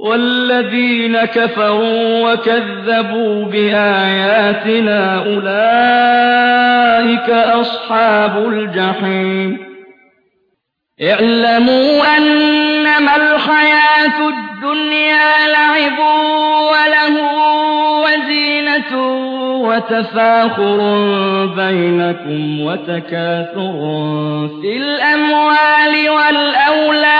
والذين كفروا وكذبوا بآياتنا أولئك أصحاب الجحيم. اعلموا أنما الحياة الدنيا لعب وله وزينة وتفاخر بينكم وتكاثر في الأموال والأولاد